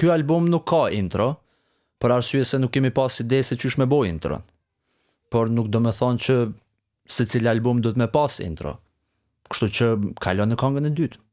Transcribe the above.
ky album nuk ka intro, për arsye se nuk kemi pas ide se qysh me bojë intro. Por nuk do të thonë që secili album do të më pas intro. Kështu që kalon në këngën e dytë.